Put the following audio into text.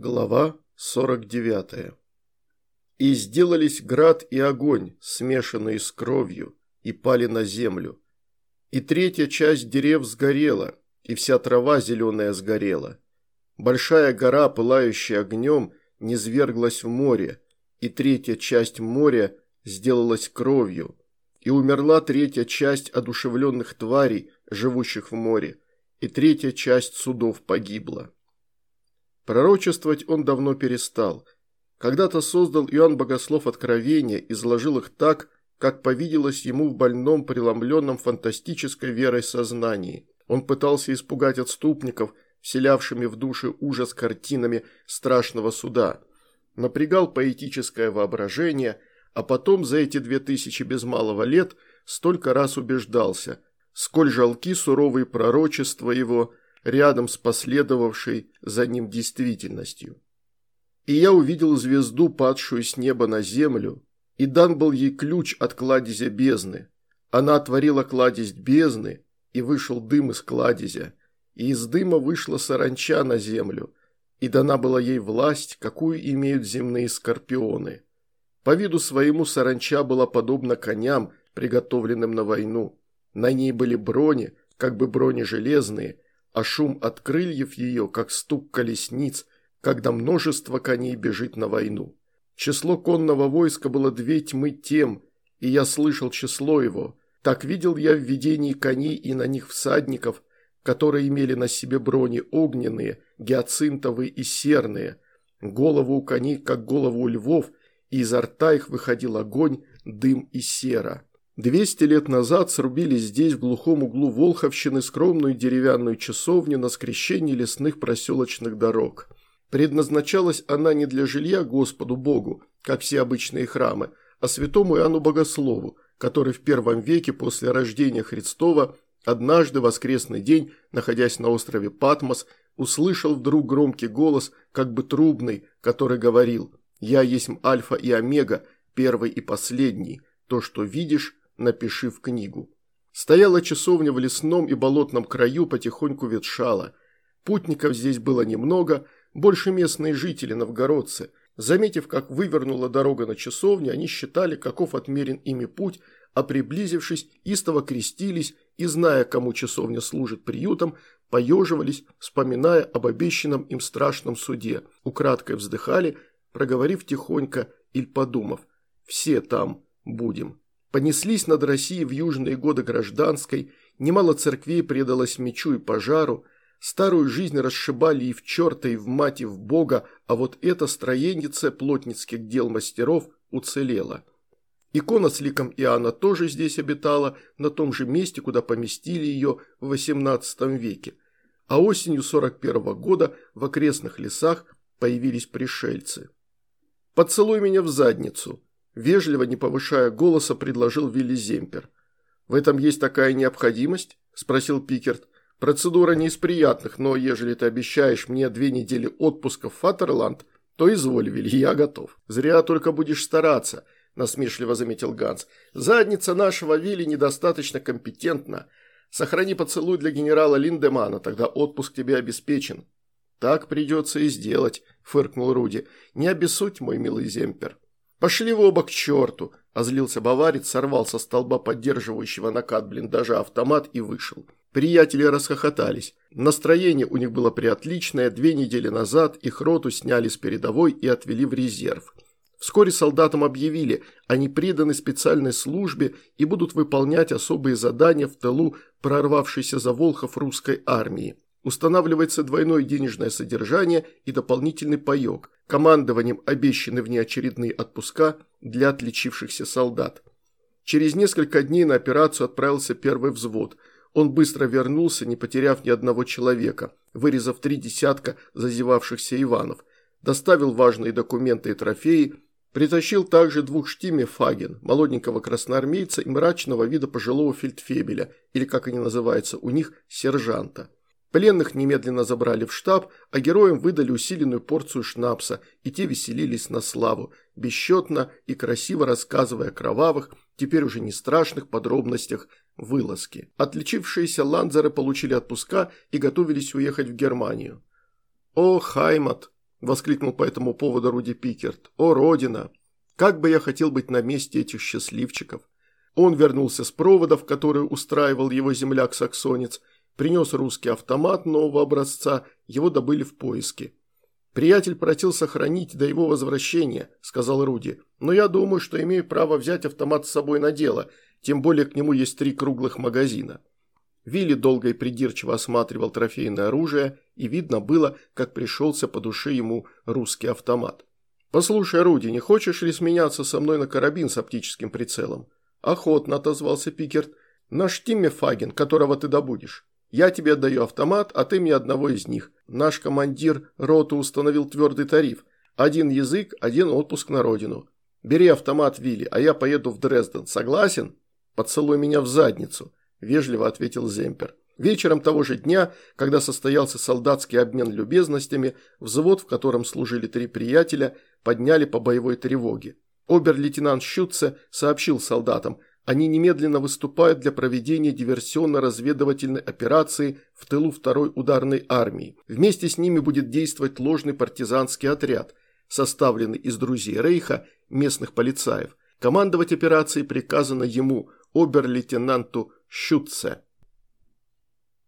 Глава 49. «И сделались град и огонь, смешанные с кровью, и пали на землю. И третья часть дерев сгорела, и вся трава зеленая сгорела. Большая гора, пылающая огнем, низверглась в море, и третья часть моря сделалась кровью, и умерла третья часть одушевленных тварей, живущих в море, и третья часть судов погибла». Пророчествовать он давно перестал. Когда-то создал Иоанн Богослов откровения, изложил их так, как повиделось ему в больном, преломленном фантастической верой сознании. Он пытался испугать отступников, вселявшими в души ужас картинами страшного суда. Напрягал поэтическое воображение, а потом за эти две тысячи без малого лет столько раз убеждался, сколь жалки суровые пророчества его – рядом с последовавшей за ним действительностью. И я увидел звезду, падшую с неба на землю, и дан был ей ключ от кладезя бездны. Она отворила кладезь бездны, и вышел дым из кладезя, и из дыма вышла саранча на землю, и дана была ей власть, какую имеют земные скорпионы. По виду своему саранча была подобна коням, приготовленным на войну. На ней были брони, как бы брони железные, а шум от крыльев ее, как стук колесниц, когда множество коней бежит на войну. Число конного войска было две тьмы тем, и я слышал число его. Так видел я в видении коней и на них всадников, которые имели на себе брони огненные, гиацинтовые и серные, голову у коней, как голову у львов, и изо рта их выходил огонь, дым и сера. Двести лет назад срубили здесь, в глухом углу Волховщины, скромную деревянную часовню на скрещении лесных проселочных дорог. Предназначалась она не для жилья Господу Богу, как все обычные храмы, а святому Иоанну Богослову, который в первом веке после рождения Христова однажды воскресный день, находясь на острове Патмос, услышал вдруг громкий голос, как бы трубный, который говорил «Я есть Альфа и Омега, первый и последний, то, что видишь, напиши в книгу. Стояла часовня в лесном и болотном краю, потихоньку ветшала. Путников здесь было немного, больше местные жители, новгородцы. Заметив, как вывернула дорога на часовню, они считали, каков отмерен ими путь, а приблизившись, истово крестились и, зная, кому часовня служит приютом, поеживались, вспоминая об обещанном им страшном суде, украдкой вздыхали, проговорив тихонько или подумав «все там будем». Понеслись над Россией в южные годы гражданской, немало церквей предалось мечу и пожару, старую жизнь расшибали и в черта, и в мать, и в бога, а вот эта строенница плотницких дел мастеров уцелела. Икона с ликом Иоанна тоже здесь обитала, на том же месте, куда поместили ее в XVIII веке. А осенью 41 -го года в окрестных лесах появились пришельцы. «Поцелуй меня в задницу», Вежливо, не повышая голоса, предложил Вилли Земпер. «В этом есть такая необходимость?» – спросил Пикерт. «Процедура не из приятных, но ежели ты обещаешь мне две недели отпуска в Фатерланд, то изволь, Вилли, я готов. Зря только будешь стараться», – насмешливо заметил Ганс. «Задница нашего Вилли недостаточно компетентна. Сохрани поцелуй для генерала Линдемана, тогда отпуск тебе обеспечен». «Так придется и сделать», – фыркнул Руди. «Не обессудь, мой милый Земпер». «Пошли в оба к черту!» – озлился баварец, сорвал со столба поддерживающего накат блиндажа автомат и вышел. Приятели расхохотались. Настроение у них было приотличное, две недели назад их роту сняли с передовой и отвели в резерв. Вскоре солдатам объявили, они преданы специальной службе и будут выполнять особые задания в тылу прорвавшейся за Волхов русской армии. Устанавливается двойное денежное содержание и дополнительный паек. Командованием обещаны внеочередные отпуска для отличившихся солдат. Через несколько дней на операцию отправился первый взвод. Он быстро вернулся, не потеряв ни одного человека, вырезав три десятка зазевавшихся Иванов. Доставил важные документы и трофеи, притащил также двух штиме фаген, молоденького красноармейца и мрачного вида пожилого фельдфебеля, или как они называются у них, сержанта. Пленных немедленно забрали в штаб, а героям выдали усиленную порцию шнапса, и те веселились на славу, бесчетно и красиво рассказывая о кровавых, теперь уже не страшных подробностях вылазки. Отличившиеся ланзеры получили отпуска и готовились уехать в Германию. «О, Хаймат!» – воскликнул по этому поводу Руди Пикерт. «О, Родина! Как бы я хотел быть на месте этих счастливчиков!» Он вернулся с проводов, которые устраивал его земляк-саксонец, принес русский автомат нового образца, его добыли в поиске. «Приятель просил сохранить до его возвращения», – сказал Руди. «Но я думаю, что имею право взять автомат с собой на дело, тем более к нему есть три круглых магазина». Вилли долго и придирчиво осматривал трофейное оружие, и видно было, как пришелся по душе ему русский автомат. «Послушай, Руди, не хочешь ли сменяться со мной на карабин с оптическим прицелом?» «Охотно», – отозвался Пикерт. «Наш Тимми Фаген, которого ты добудешь. Я тебе отдаю автомат, а ты мне одного из них. Наш командир роты установил твердый тариф. Один язык, один отпуск на родину. Бери автомат, Вилли, а я поеду в Дрезден. Согласен?» «Поцелуй меня в задницу», – вежливо ответил Земпер. Вечером того же дня, когда состоялся солдатский обмен любезностями, взвод, в котором служили три приятеля, подняли по боевой тревоге. Обер-лейтенант Щутце сообщил солдатам, они немедленно выступают для проведения диверсионно-разведывательной операции в тылу второй ударной армии. Вместе с ними будет действовать ложный партизанский отряд, составленный из друзей Рейха, местных полицаев. Командовать операцией приказано ему, обер-лейтенанту Щутце.